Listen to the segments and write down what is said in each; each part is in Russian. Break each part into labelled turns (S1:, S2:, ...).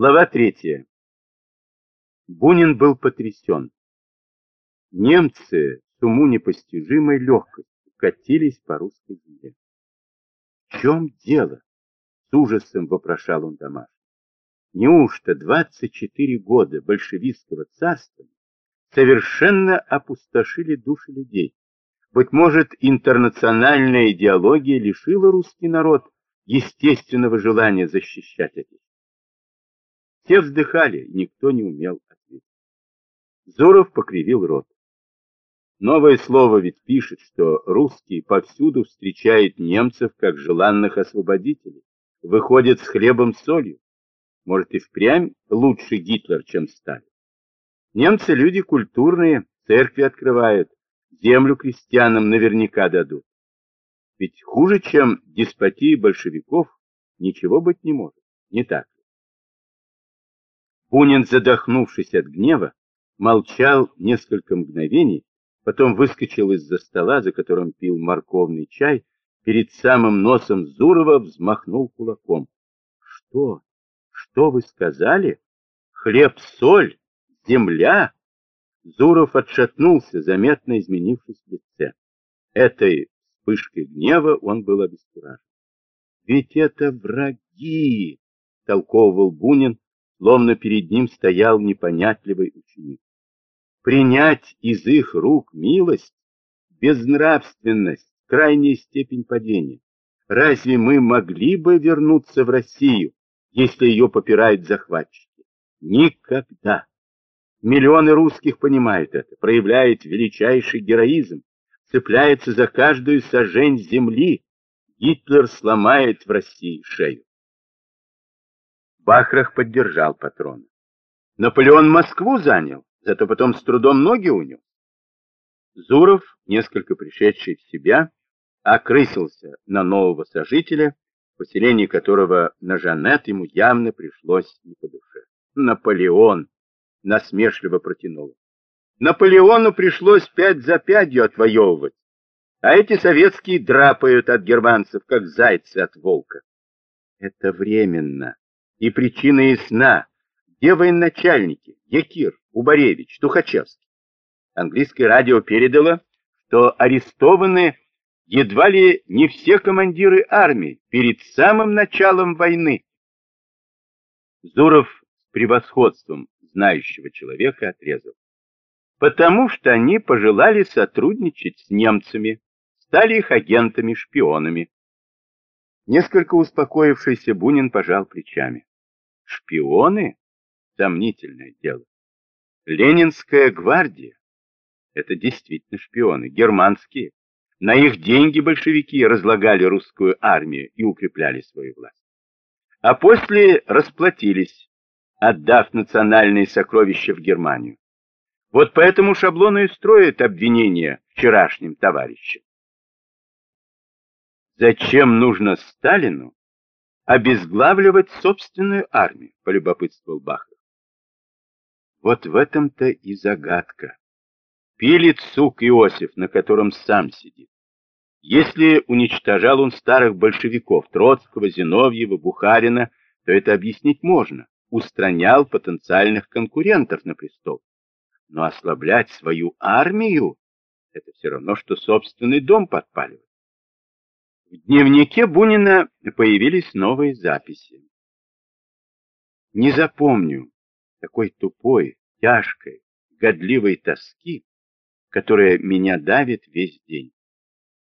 S1: Глава третья. Бунин был потрясен. Немцы с уму непостижимой легкостью катились по русской земле. В чем дело? С ужасом вопрошал он домашний. Неужто 24 года большевистского царства совершенно опустошили души людей? Быть может, интернациональная идеология лишила русский народ естественного желания защищать отечество? Все вздыхали, никто не умел ответить. Зуров покривил рот. Новое слово ведь пишет, что русские повсюду встречают немцев как желанных освободителей, выходят с хлебом солью. Может и впрямь лучше Гитлер, чем Сталин. Немцы люди культурные, церкви открывают, землю крестьянам наверняка дадут. Ведь хуже, чем деспотии большевиков, ничего быть не может, не так? Бунин, задохнувшись от гнева, молчал несколько мгновений, потом выскочил из-за стола, за которым пил морковный чай, перед самым носом Зурова взмахнул кулаком. «Что? Что вы сказали? Хлеб-соль? Земля?» Зуров отшатнулся, заметно изменившись в лице. Этой вспышкой гнева он был обескуражен. «Ведь это враги!» — толковывал Бунин, словно перед ним стоял непонятливый ученик. Принять из их рук милость, безнравственность, крайняя степень падения. Разве мы могли бы вернуться в Россию, если ее попирают захватчики? Никогда. Миллионы русских понимают это, проявляют величайший героизм, цепляется за каждую сажень земли. Гитлер сломает в России шею. Бахрах поддержал патрона. Наполеон Москву занял, зато потом с трудом ноги унес. Зуров, несколько пришедший в себя, окрысился на нового сожителя, поселение которого на Жанет ему явно пришлось не по душе. Наполеон насмешливо протянул. Наполеону пришлось пять за пятью отвоевывать, а эти советские драпают от германцев, как зайцы от волка. Это временно, и причина ясна. Где военачальники? Якир, Убаревич, Тухачевский. Английское радио передало, что арестованы едва ли не все командиры армии перед самым началом войны. Зуров с превосходством знающего человека отрезал. Потому что они пожелали сотрудничать с немцами, стали их агентами-шпионами. Несколько успокоившийся Бунин пожал плечами. Шпионы? Сомнительное дело. Ленинская гвардия. Это действительно шпионы, германские. На их деньги большевики разлагали русскую армию и укрепляли свою власть. А после расплатились, отдав национальные сокровища в Германию. Вот по этому шаблону и строят обвинения вчерашним товарищам. Зачем нужно Сталину обезглавливать собственную армию, полюбопытствовал Бахов. Вот в этом-то и загадка. Пилит сук Иосиф, на котором сам сидит. Если уничтожал он старых большевиков, Троцкого, Зиновьева, Бухарина, то это объяснить можно. Устранял потенциальных конкурентов на престол. Но ослаблять свою армию – это все равно, что собственный дом подпаливать. В дневнике Бунина появились новые записи. Не запомню такой тупой, тяжкой, годливой тоски, которая меня давит весь день.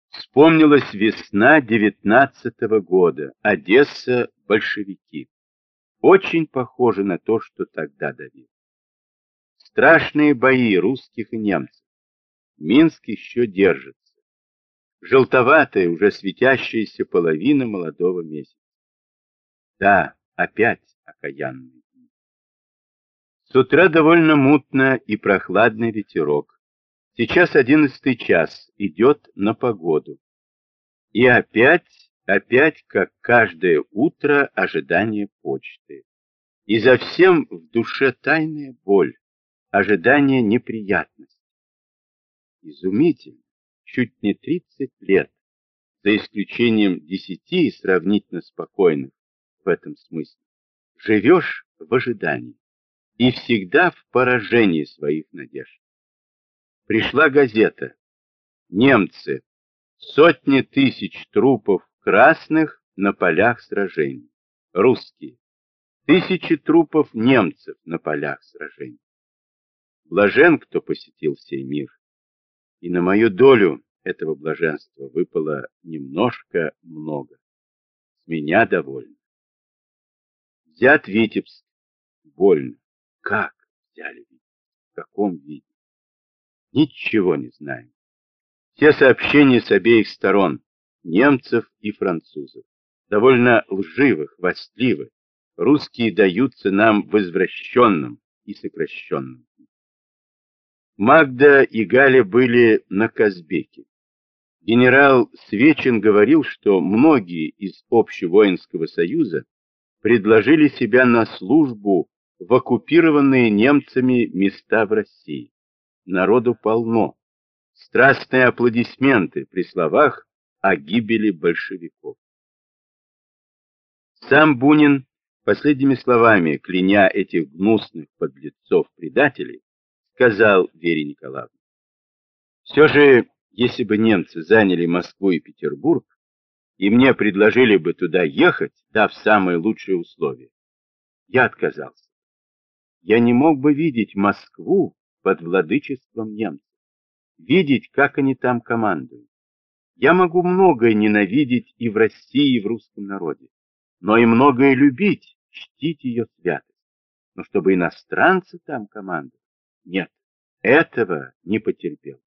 S1: Вспомнилась весна девятнадцатого года, Одесса, большевики. Очень похоже на то, что тогда давил. Страшные бои русских и немцев. Минск еще держится желтоватая, уже светящаяся половина молодого месяца. Да, опять окаянный дни. С утра довольно мутно и прохладный ветерок. Сейчас одиннадцатый час, идет на погоду. И опять, опять, как каждое утро, ожидание почты. И за всем в душе тайная боль, ожидание неприятности. Изумительно чуть не 30 лет, за исключением десяти сравнительно спокойных в этом смысле. Живешь в ожидании и всегда в поражении своих надежд. Пришла газета. Немцы. Сотни тысяч трупов красных на полях сражений. Русские. Тысячи трупов немцев на полях сражений. Блажен, кто посетил сей мир. И на мою долю этого блаженства выпало немножко много. С меня довольно. Взят Витебск. Больно. Как взяли Витебск? В каком виде? Ничего не знаем. Все сообщения с обеих сторон, немцев и французов, довольно лживы, хвастливы. Русские даются нам в извращенном и сокращенном. Магда и Галя были на Казбеке. Генерал Свечин говорил, что многие из Общевоинского союза предложили себя на службу в оккупированные немцами места в России. Народу полно. Страстные аплодисменты при словах о гибели большевиков. Сам Бунин последними словами, кляня этих гнусных подлецов-предателей, сказал Вере Николаевне. Все же, если бы немцы заняли Москву и Петербург, и мне предложили бы туда ехать, дав самые лучшие условия, я отказался. Я не мог бы видеть Москву под владычеством немцев, видеть, как они там командуют. Я могу многое ненавидеть и в России, и в русском народе, но и многое любить, чтить ее святость. Но чтобы иностранцы там командовали, нет, этого не потерпел.